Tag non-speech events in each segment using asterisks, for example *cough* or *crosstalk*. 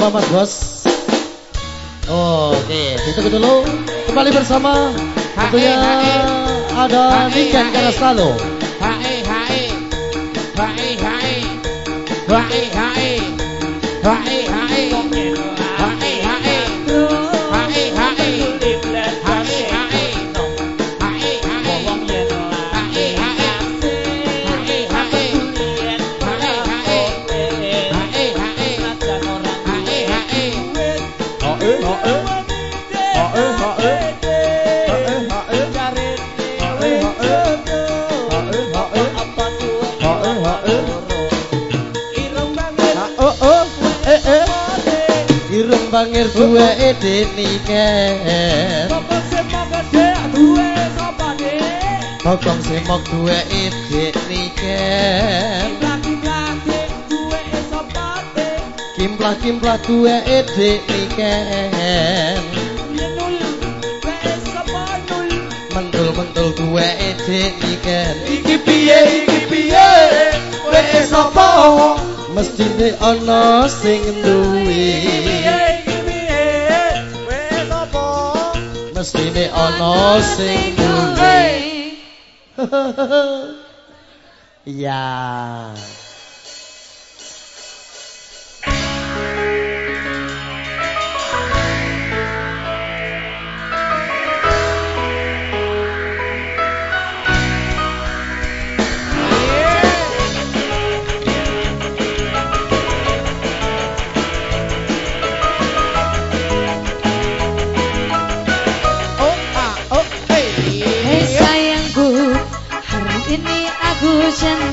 Mamat Bos. Oke, ditunggu dulu. Kembali bersama tentunya ada Niken Karastalo. Hae hae. Hae hae. Hae hae. Hae hae. Hae durung pangir duwe edeni ken. Kokong semok duwe edeni ken. Kimplah kimplah duwe edeni ken. Mentul mentul duwe edeni ken. Iki piye iki piye? Wee sopo? Mestine ana sing duwe Mestine ana sing duwe. *laughs* Ya.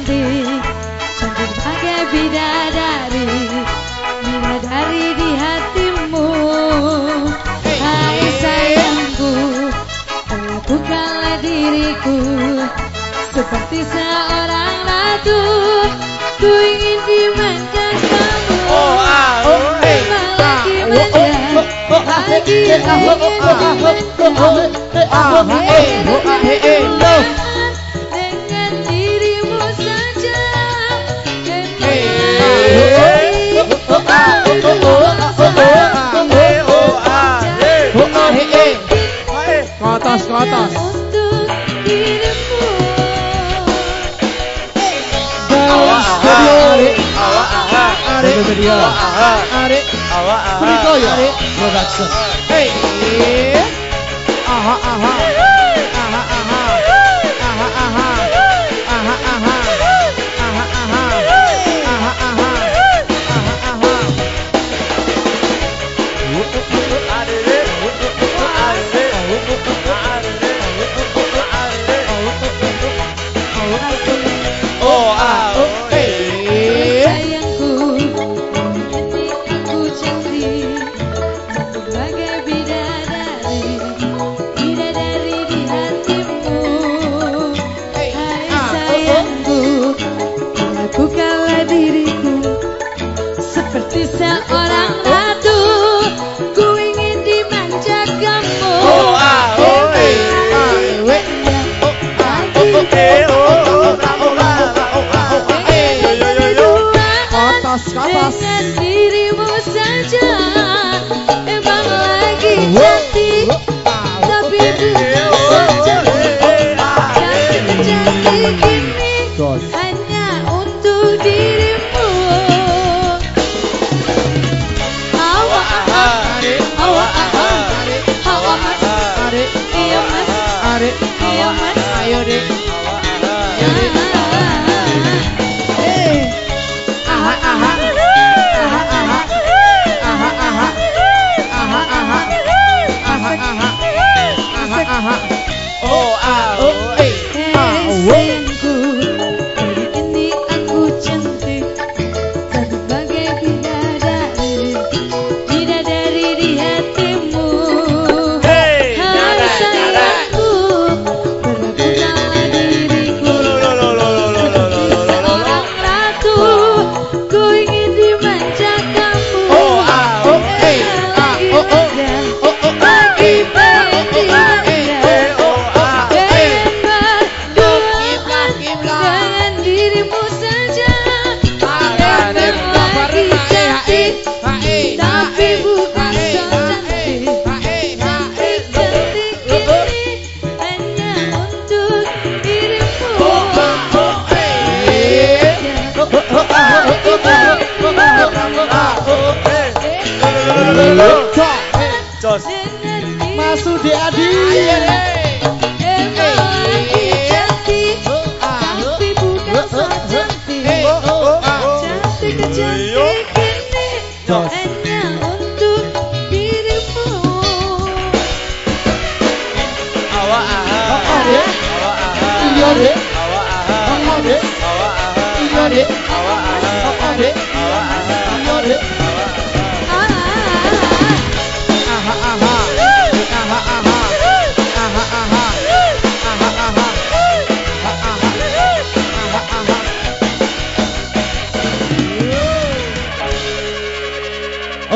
Cantik Cantik bagai bidadari Bidadari di hatimu Hai sayangku, perlakukanlah diriku Seperti seorang ratu Ku ingin dimanja kamu Oh, ah, oh, hey, Lagi ah, manja oh, oh, ah, Lagi eh, ah, oh, ingin oh, ah, oh, oh, ah, ah, eh, oh, ah, eh, eh, no. dengan ah, Are. awak, ah. Britoyo Production. Hey. Aha aha. Aha aha. Ini Hanya untuk dirimu Hawa Hawa Hawa mas. Iya mas. Iya mas Ayo deh. Aha.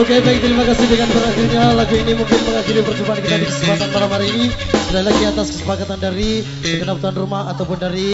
Oke baik terima kasih dengan berakhirnya lagu ini. Mungkin mengakhiri perjumpaan kita di kesempatan malam hari ini. Sekali lagi atas kesepakatan dari segenap tuan rumah ataupun dari